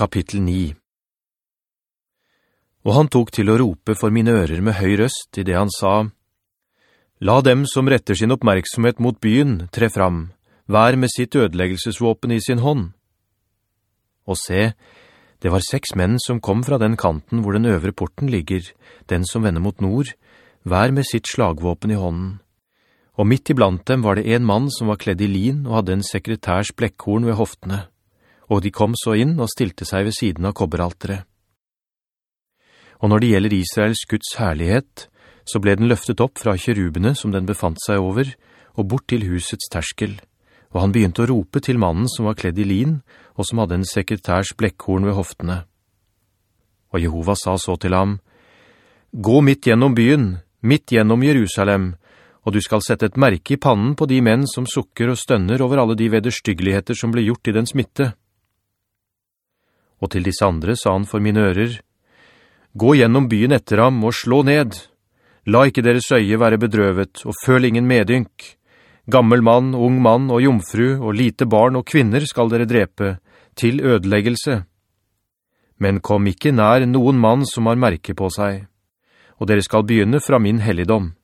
Kapittel 9 Og han tok til å rope for mine ører med høy røst i det han sa, «La dem som retter sin oppmerksomhet mot byen tre fram, hver med sitt ødeleggelsesvåpen i sin hånd.» Og se, det var seks menn som kom fra den kanten hvor den øvre porten ligger, den som vender mot nord, hver med sitt slagvåpen i hånden. Og midt iblant dem var det en mann som var kledd i lin og hadde en sekretærs blekkhorn ved hoftene og de kom så inn og stilte seg ved siden av kobberaltere. Og når det gjelder Israels Guds herlighet, så ble den løftet opp fra kjerubene som den befant seg over, og bort til husets terskel, og han begynte å rope til mannen som var kledd i lin, og som hadde en sekretærs blekkhorn ved hoftene. Og Jehova sa så til ham, «Gå midt gjennom byen, midt gjennom Jerusalem, og du skal sette et merke i pannen på de menn som sukker og stønner over alle de vederstyggeligheter som ble gjort i den smitte.» Og til disse andre sa han for mine ører, «Gå gjennom byen etter ham og slå ned. La ikke deres øye være bedrøvet, og føl ingen medynk. Gammel mann, ung mann og jomfru, og lite barn og kvinner skal dere drepe, til ødeleggelse. Men kom ikke nær noen mann som har merke på seg, og dere skal begynne fra min helligdom.»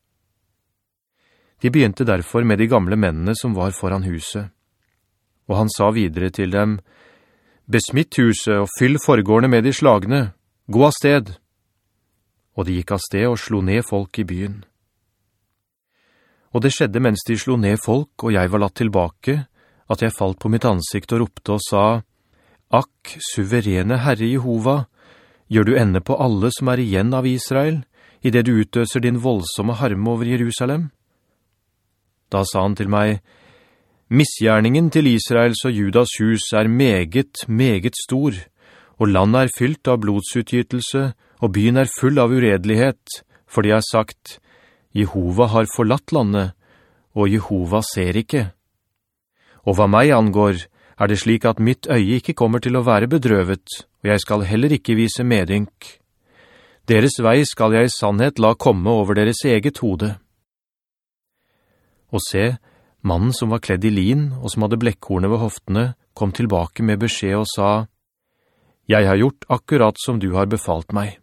De begynte derfor med de gamle mennene som var foran huset. Og han sa videre til dem, Besmitt huset og fyll forgårdene med de slagene. Gå av sted. Og de gikk av sted og slo ned folk i byen. Og det skjedde mens de slo ned folk, og jeg var latt tilbake, at jeg falt på mitt ansikt og ropte og sa, «Akk, suverene Herre Jehova, gjør du ende på alle som er igjen av Israel, i det du utøser din voldsomme harme over Jerusalem?» Da sa han til meg, Misgjerningen til Israels og Judas hus er meget, meget stor, og landet er fylt av blodsutgytelse, og byen er full av uredelighet, for de har sagt, Jehova har forlatt landet, og Jehova ser ikke. Og hva meg angår, er det slik at mitt øye ikke kommer til å være bedrøvet, og jeg skal heller ikke vise medynk. Deres vei skal jeg i sannhet la komme over deres eget hode. Og se, Mannen som var kledd i lin og som hadde blekkhornet ved hoftene, kom tilbake med beskjed og sa, «Jeg har gjort akkurat som du har befalt meg.»